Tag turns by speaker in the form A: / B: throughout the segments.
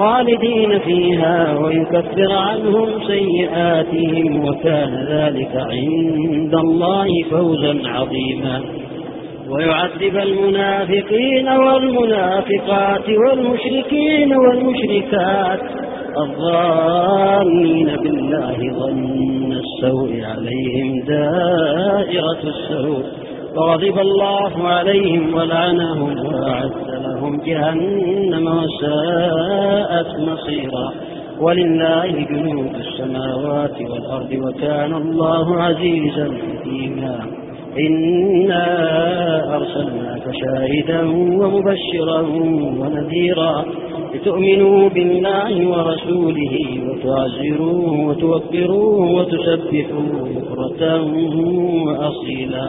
A: خالدين فيها ويكفر عنهم سيئاتهم وكان ذلك عند الله فوزا عظيما ويعذب المنافقين والمنافقات والمشركين والمشركات الظالمين بالله ظن السوء عليهم دائرة السوء وغضب الله عليهم ولعنهم وأعد لهم جهنم وساءت مصيرا ولله جنود السماوات والأرض وكان الله عزيزا حكيما إنا أرسلناك شاهدا ومبشرا ونذيرا لتؤمنوا بالله ورسوله وتعزروه وتوكروه وتسبحوه بكرة وأصيلا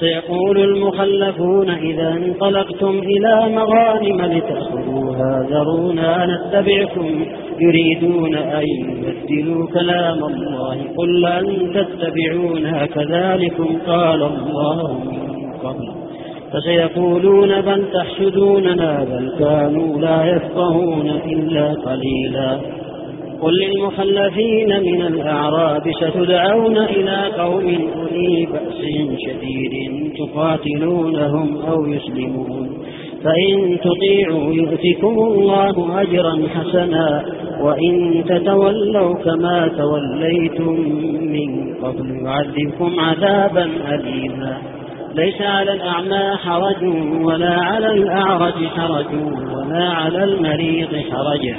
A: سيقول المخلفون إذا انطلقتم إلى مغانم لتأخذوها ذرونا نتبعكم يريدون أن يبدلوا كلام الله قل أن تتبعونا كذلكم قال الله من قبل فسيقولون بل تحشدوننا بل كانوا لا يفقهون إلا قليلا قل للمخلفين من الأعراب ستدعون إلى قوم أولي بأس شديد تقاتلونهم أو يسلمون فإن تطيعوا يؤتكم الله أجرا حسنا وإن تتولوا كما توليتم من قبل يعذبكم عذابا أليما ليس على الأعمى حرج ولا على الأعرج حرج ولا على المريض حرج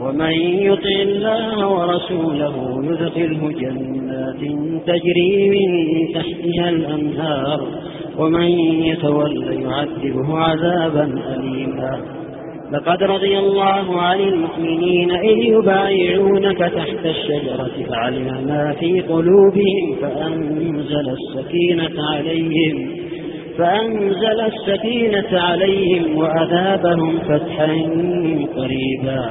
A: ومن يطع الله ورسوله يدخله جنات تجري من تحتها الأنهار ومن يتول يعذبه عذابا أليما لقد رضي الله عن المؤمنين إذ يبايعونك تحت الشجرة فعلم ما في قلوبهم فأنزل السكينة عليهم فأنزل السكينة عليهم وأذابهم فتحا قريبا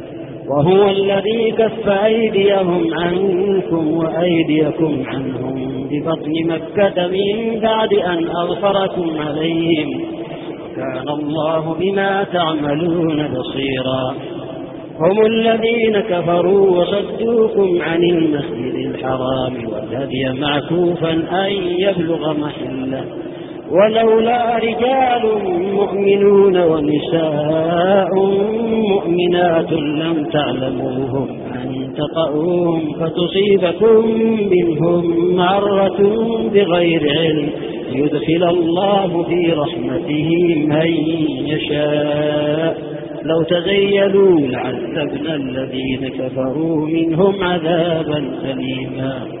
A: وهو الذي كف أيديهم عنكم وأيديكم عنهم ببطن مكة من بعد أن أغفركم عليهم كان الله بما تعملون بصيرا هم الذين كفروا وصدوكم عن المسجد الحرام والذي معكوفا أن يبلغ محله ولولا رجال مؤمنون ونساء مؤمنات لم تعلموهم أن تقعوهم فتصيبكم منهم معرة بغير علم يدخل الله في رحمته من يشاء لو تزيلوا لعذبنا الذين كفروا منهم عذابا أليما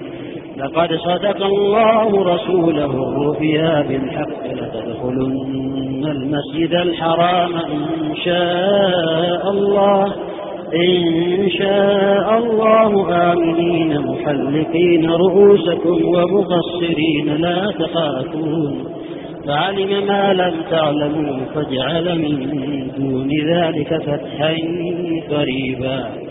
A: لقد صدق الله رسوله الرؤيا بالحق لتدخلن المسجد الحرام إن شاء الله إن شاء الله آمنين محلقين رؤوسكم ومقصرين لا تخافون فعلم ما لم تعلموا فاجعل من دون ذلك فتحا قريبا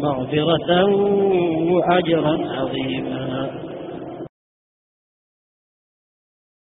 A: مغفرة وأجرا عظيما